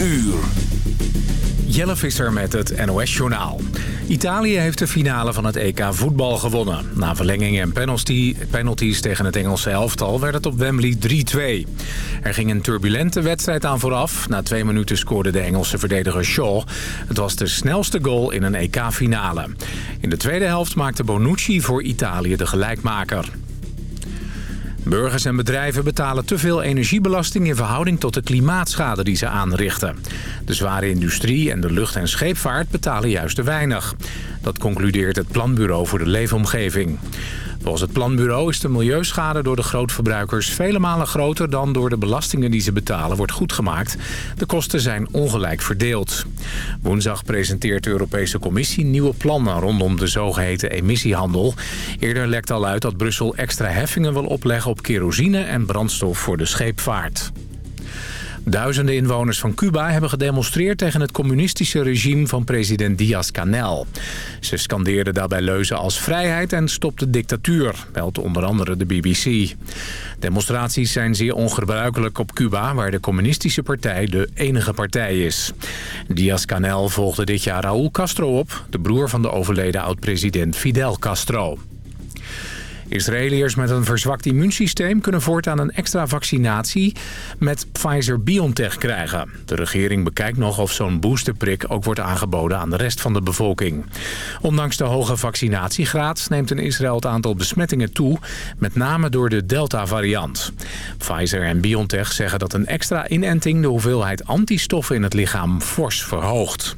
uur. Jelle Visser met het NOS-journaal. Italië heeft de finale van het EK voetbal gewonnen. Na verlenging en penalties tegen het Engelse elftal werd het op Wembley 3-2. Er ging een turbulente wedstrijd aan vooraf. Na twee minuten scoorde de Engelse verdediger Shaw. Het was de snelste goal in een EK-finale. In de tweede helft maakte Bonucci voor Italië de gelijkmaker. Burgers en bedrijven betalen te veel energiebelasting in verhouding tot de klimaatschade die ze aanrichten. De zware industrie en de lucht- en scheepvaart betalen juist te weinig. Dat concludeert het Planbureau voor de Leefomgeving. Volgens het planbureau is de milieuschade door de grootverbruikers vele malen groter dan door de belastingen die ze betalen wordt goedgemaakt. De kosten zijn ongelijk verdeeld. Woensdag presenteert de Europese Commissie nieuwe plannen rondom de zogeheten emissiehandel. Eerder lekt al uit dat Brussel extra heffingen wil opleggen op kerosine en brandstof voor de scheepvaart. Duizenden inwoners van Cuba hebben gedemonstreerd tegen het communistische regime van president Díaz-Canel. Ze scandeerden daarbij leuzen als vrijheid en stop de dictatuur, meldt onder andere de BBC. Demonstraties zijn zeer ongebruikelijk op Cuba, waar de communistische partij de enige partij is. Díaz-Canel volgde dit jaar Raúl Castro op, de broer van de overleden oud-president Fidel Castro. Israëliërs met een verzwakt immuunsysteem kunnen voortaan een extra vaccinatie met Pfizer-BioNTech krijgen. De regering bekijkt nog of zo'n boosterprik ook wordt aangeboden aan de rest van de bevolking. Ondanks de hoge vaccinatiegraad neemt in Israël het aantal besmettingen toe, met name door de Delta-variant. Pfizer en BioNTech zeggen dat een extra inenting de hoeveelheid antistoffen in het lichaam fors verhoogt.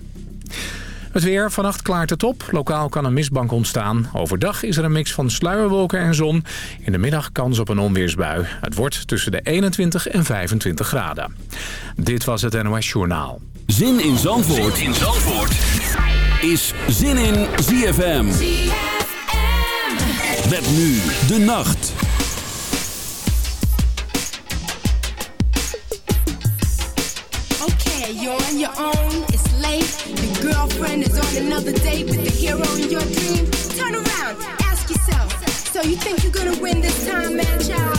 Het weer, vannacht klaart het op. Lokaal kan een mistbank ontstaan. Overdag is er een mix van sluierwolken en zon. In de middag kans op een onweersbui. Het wordt tussen de 21 en 25 graden. Dit was het NOS Journaal. Zin in Zandvoort, zin in Zandvoort. is Zin in ZFM. Met nu de nacht. Okay, you're on your own. Late. girlfriend is on another date with the hero in your dream. Turn around, ask yourself. So you think you're gonna win this time, man, child?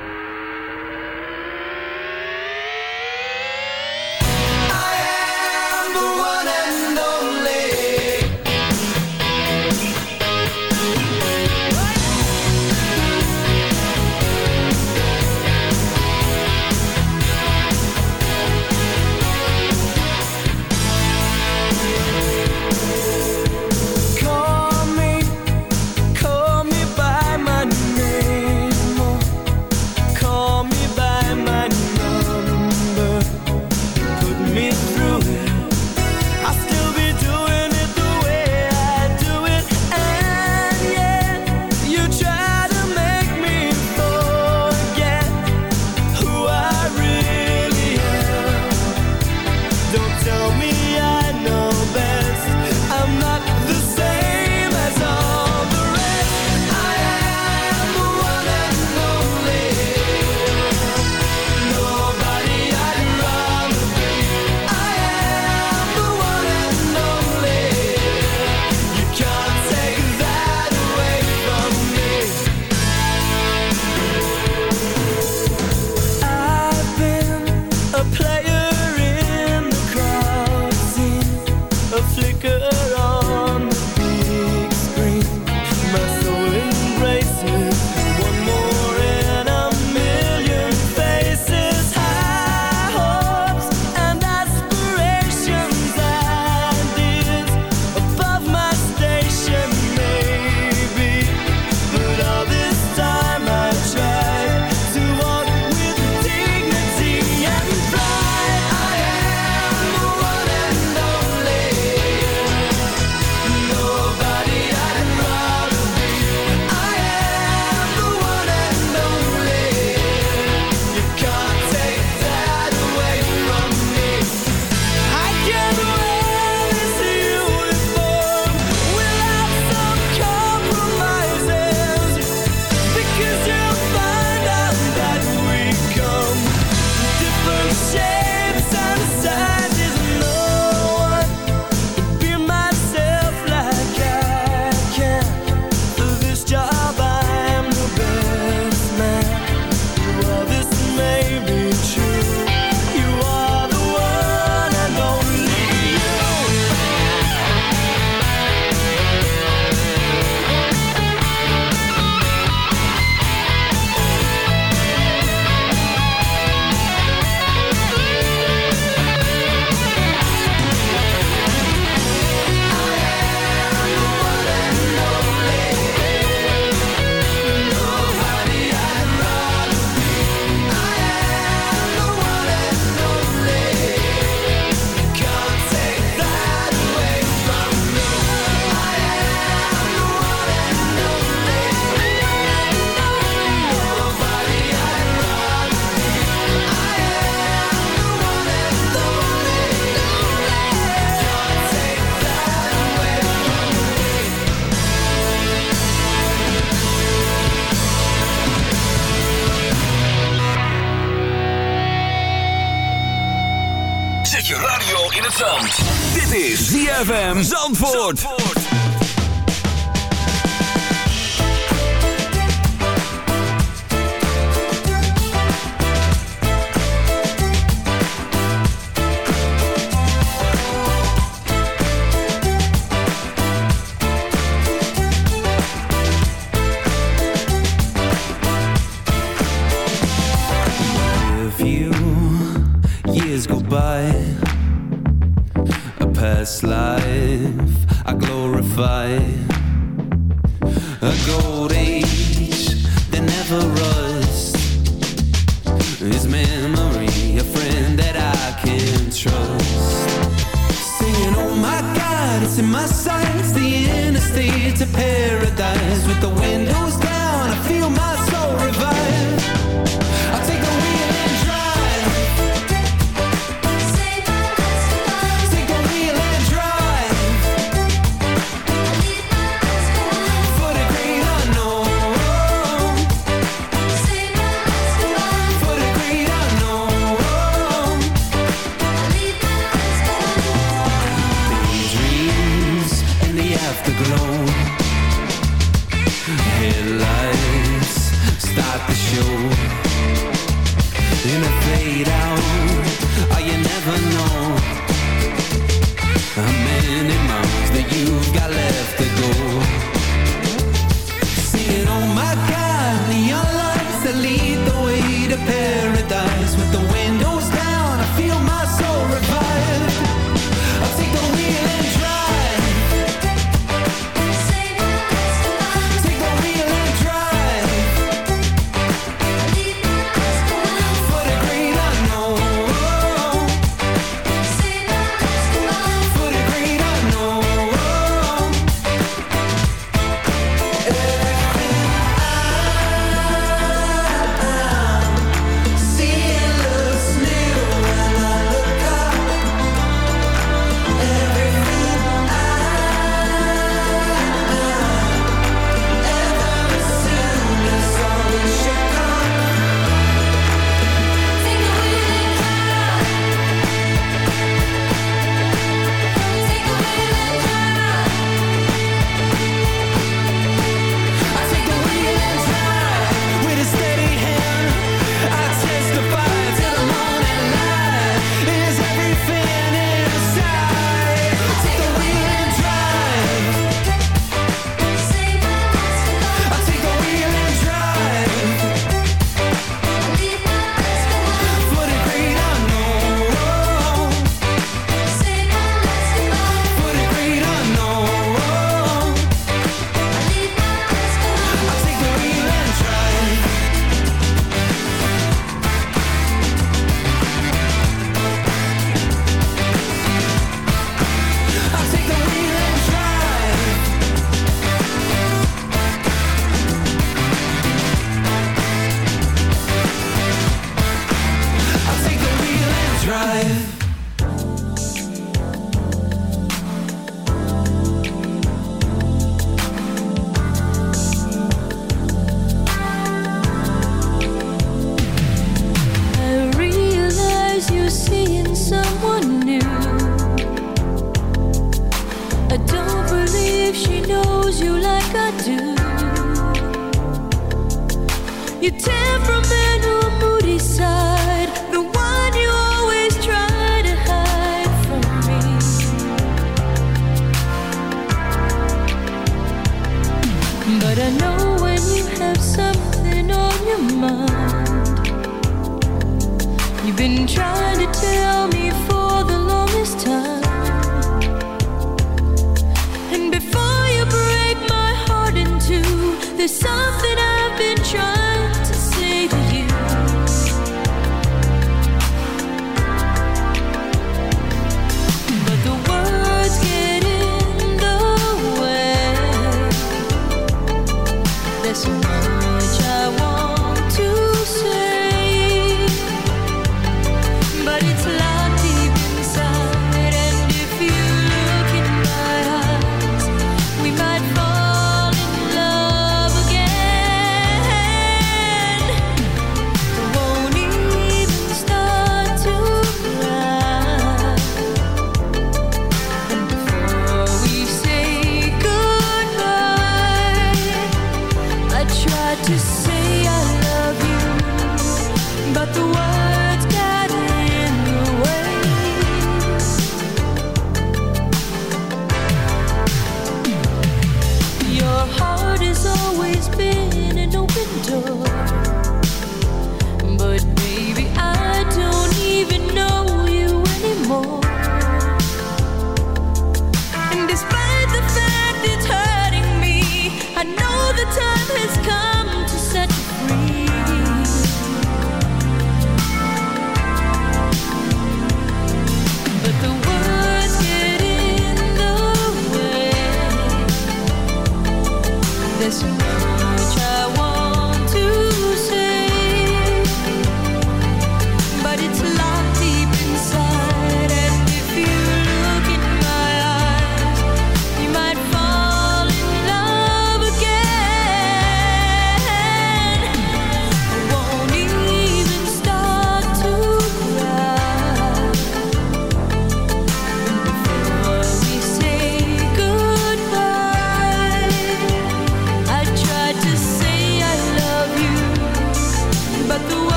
ZFM Zandvoort.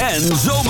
En zomerhits.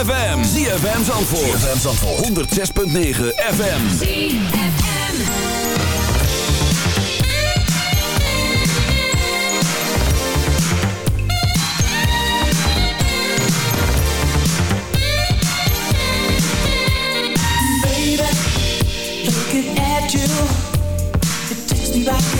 ZFM. ZFM Zandvoort. ZFM Zandvoort. 106.9 FM. ZFM. Baby, looking at you, it takes me back.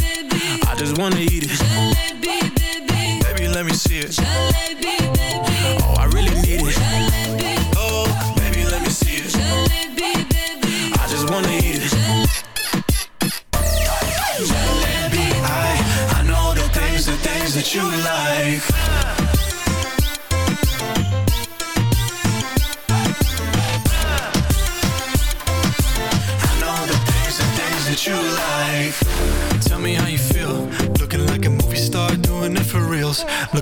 just wanna eat it. Baby, let me see it.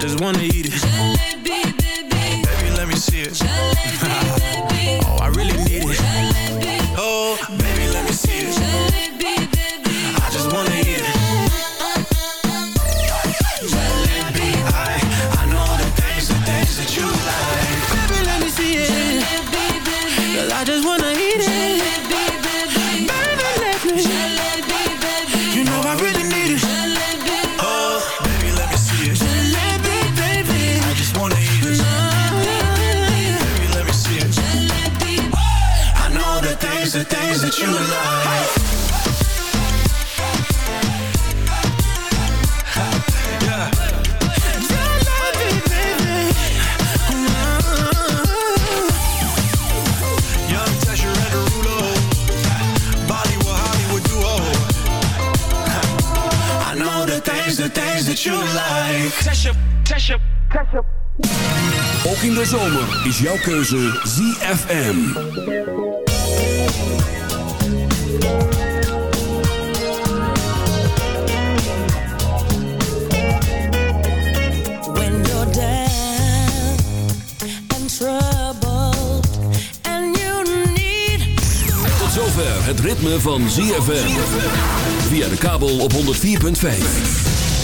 just wanna eat it. Baby, let me see it. Oh, I really need it. Oh, that you like. Test your, test your, test your. Ook in de zomer is jouw keuze ZFM. When you're down and troubled and you need... Tot zover het ritme van ZFM. Via de kabel op 104.5.